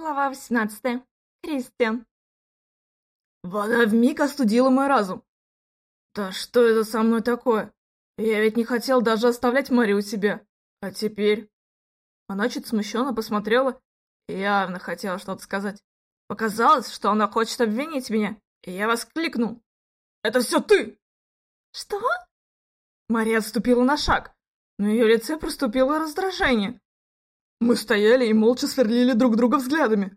Глава 18. Кристиан. Вода вмиг остудила мой разум. Да что это со мной такое? Я ведь не хотел даже оставлять Мари у себя. А теперь... Она чуть смущенно посмотрела и явно хотела что-то сказать. Показалось, что она хочет обвинить меня, и я воскликнул. «Это все ты!» Что? Мария отступила на шаг. На ее лице проступило раздражение. Мы стояли и молча сверлили друг друга взглядами.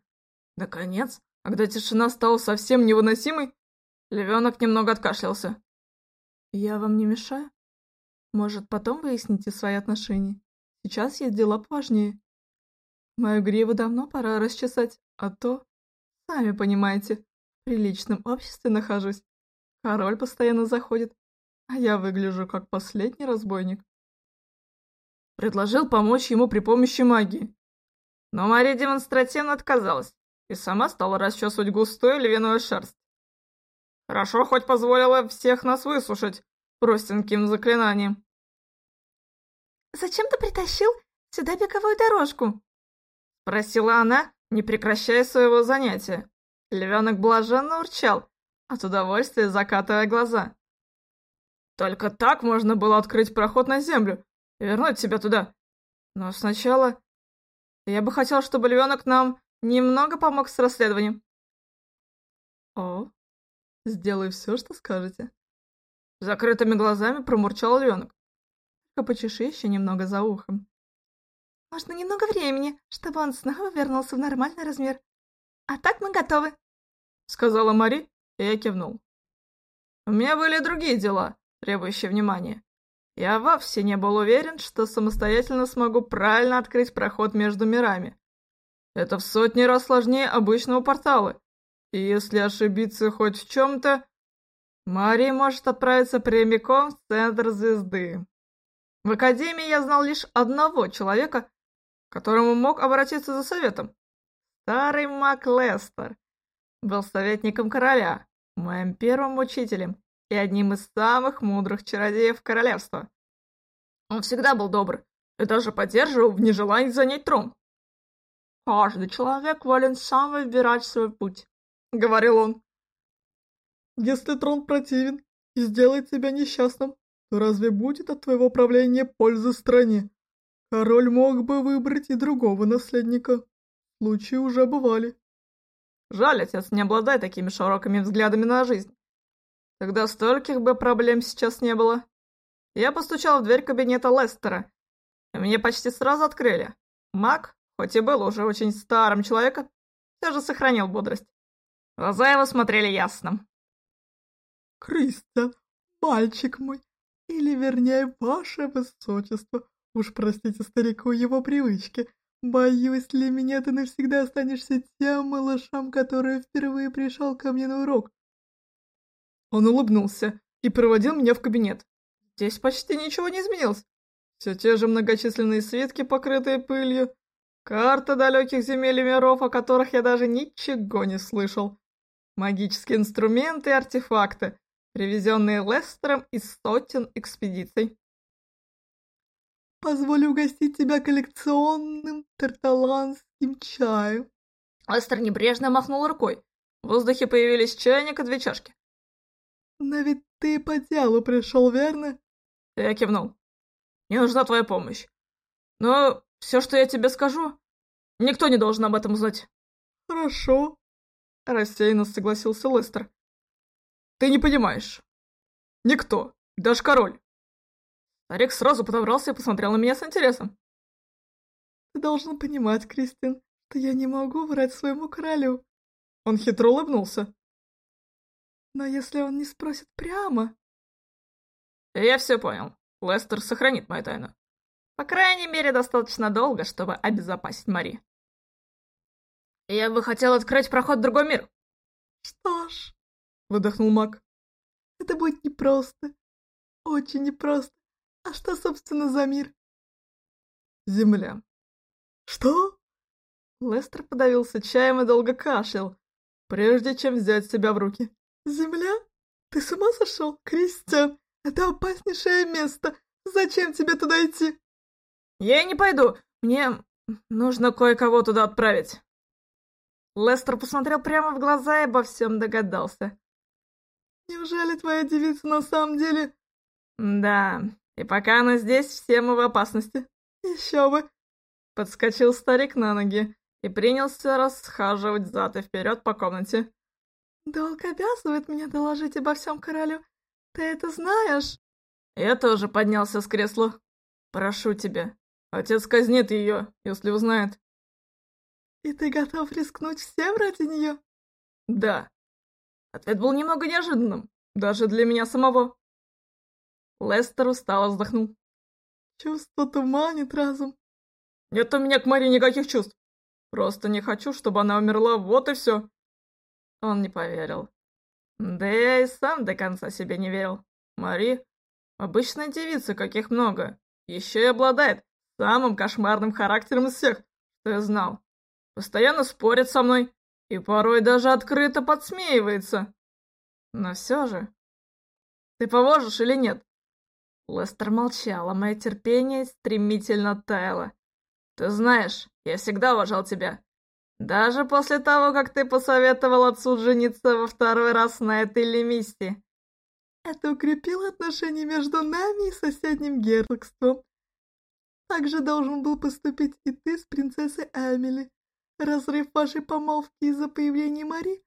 Наконец, когда тишина стала совсем невыносимой, львенок немного откашлялся. «Я вам не мешаю? Может, потом выясните свои отношения? Сейчас есть дела поважнее. Мою гриву давно пора расчесать, а то, сами понимаете, в приличном обществе нахожусь. Король постоянно заходит, а я выгляжу как последний разбойник. Предложил помочь ему при помощи магии. Но Мария демонстративно отказалась и сама стала расчесывать густую львиную шерсть. Хорошо хоть позволила всех нас высушить простеньким заклинанием. «Зачем ты притащил сюда беговую дорожку?» Спросила она, не прекращая своего занятия. Львенок блаженно урчал, от удовольствия закатывая глаза. Только так можно было открыть проход на землю и вернуть тебя туда. Но сначала я бы хотел, чтобы львенок нам немного помог с расследованием. О, сделай все, что скажете. Закрытыми глазами промурчал львенок. Только почеши еще немного за ухом. Можно немного времени, чтобы он снова вернулся в нормальный размер. А так мы готовы. Сказала Мари, и я кивнул. У меня были другие дела, требующие внимания. Я вовсе не был уверен, что самостоятельно смогу правильно открыть проход между мирами. Это в сотни раз сложнее обычного портала. И если ошибиться хоть в чем-то, Мария может отправиться прямиком в центр звезды. В Академии я знал лишь одного человека, к которому мог обратиться за советом. Старый маг Лестер. Был советником короля, моим первым учителем и одним из самых мудрых чародеев королевства. Он всегда был добр и даже поддерживал в нежелании занять трон. «Каждый человек волен сам выбирать свой путь», — говорил он. «Если трон противен и сделает тебя несчастным, то разве будет от твоего правления пользы стране? Король мог бы выбрать и другого наследника. Случаи уже бывали». Жаль, отец не обладает такими широкими взглядами на жизнь. Тогда стольких бы проблем сейчас не было. Я постучал в дверь кабинета Лестера, мне почти сразу открыли. Мак, хоть и был уже очень старым человеком, все же сохранил бодрость. Глаза его смотрели ясно. «Кристиан, мальчик мой, или вернее, ваше высочество, уж простите старику его привычки, боюсь, для меня ты навсегда останешься тем малышом, который впервые пришел ко мне на урок. Он улыбнулся и проводил меня в кабинет. Здесь почти ничего не изменилось. Все те же многочисленные свитки, покрытые пылью, карта далеких земель и миров, о которых я даже ничего не слышал, магические инструменты и артефакты, привезенные Лестером из сотен экспедиций. «Позволю угостить тебя коллекционным тарталанским чаем». Лестер небрежно махнул рукой. В воздухе появились чайник и две чашки. «Но ведь ты по делу пришел, верно?» Я кивнул. «Мне нужна твоя помощь. Но все, что я тебе скажу, никто не должен об этом знать». «Хорошо», — рассеянно согласился Лестер. «Ты не понимаешь. Никто, даже король». Старик сразу подобрался и посмотрел на меня с интересом. «Ты должен понимать, Кристин, что я не могу врать своему королю». Он хитро улыбнулся. Но если он не спросит прямо... Я все понял. Лестер сохранит мою тайну. По крайней мере, достаточно долго, чтобы обезопасить Мари. Я бы хотел открыть проход в другой мир. Что ж, выдохнул маг. Это будет непросто. Очень непросто. А что, собственно, за мир? Земля. Что? Лестер подавился чаем и долго кашлял, прежде чем взять себя в руки. «Земля? Ты с ума сошел, Кристиан? Это опаснейшее место. Зачем тебе туда идти?» «Я не пойду. Мне нужно кое-кого туда отправить». Лестер посмотрел прямо в глаза и обо всем догадался. «Неужели твоя девица на самом деле...» «Да, и пока она здесь, все мы в опасности». «Еще бы!» Подскочил старик на ноги и принялся расхаживать зад и вперед по комнате. «Долг обязывает меня доложить обо всем королю. Ты это знаешь?» Я тоже поднялся с кресла. «Прошу тебя, отец казнит ее, если узнает». «И ты готов рискнуть всем ради нее?» «Да». Ответ был немного неожиданным, даже для меня самого. Лестер устало вздохнул. «Чувство туманит разум». «Нет у меня к Маре никаких чувств. Просто не хочу, чтобы она умерла, вот и все». Он не поверил. Да я и сам до конца себе не верил. Мари — обычная девица, каких много. Еще и обладает самым кошмарным характером из всех, что я знал. Постоянно спорит со мной и порой даже открыто подсмеивается. Но все же... Ты поможешь или нет? Лестер молчал, а мое терпение стремительно таяло. Ты знаешь, я всегда уважал тебя. Даже после того, как ты посоветовал отцу жениться во второй раз на этой лемисте. Это укрепило отношения между нами и соседним герцогством. Так же должен был поступить и ты с принцессой Эмили. Разрыв вашей помолвки из-за появления Мари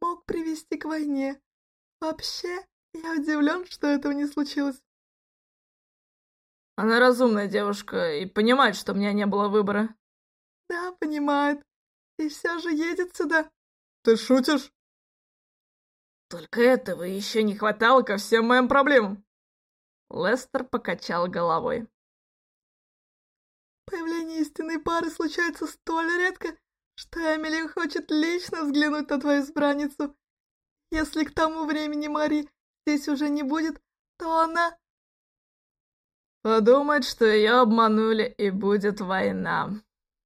мог привести к войне. Вообще, я удивлен, что этого не случилось. Она разумная девушка и понимает, что у меня не было выбора. Да, понимает. И все же едет сюда. Ты шутишь? Только этого еще не хватало ко всем моим проблемам. Лестер покачал головой. Появление истинной пары случается столь редко, что Эмили хочет лично взглянуть на твою избранницу. Если к тому времени Мари здесь уже не будет, то она... Подумает, что ее обманули и будет война.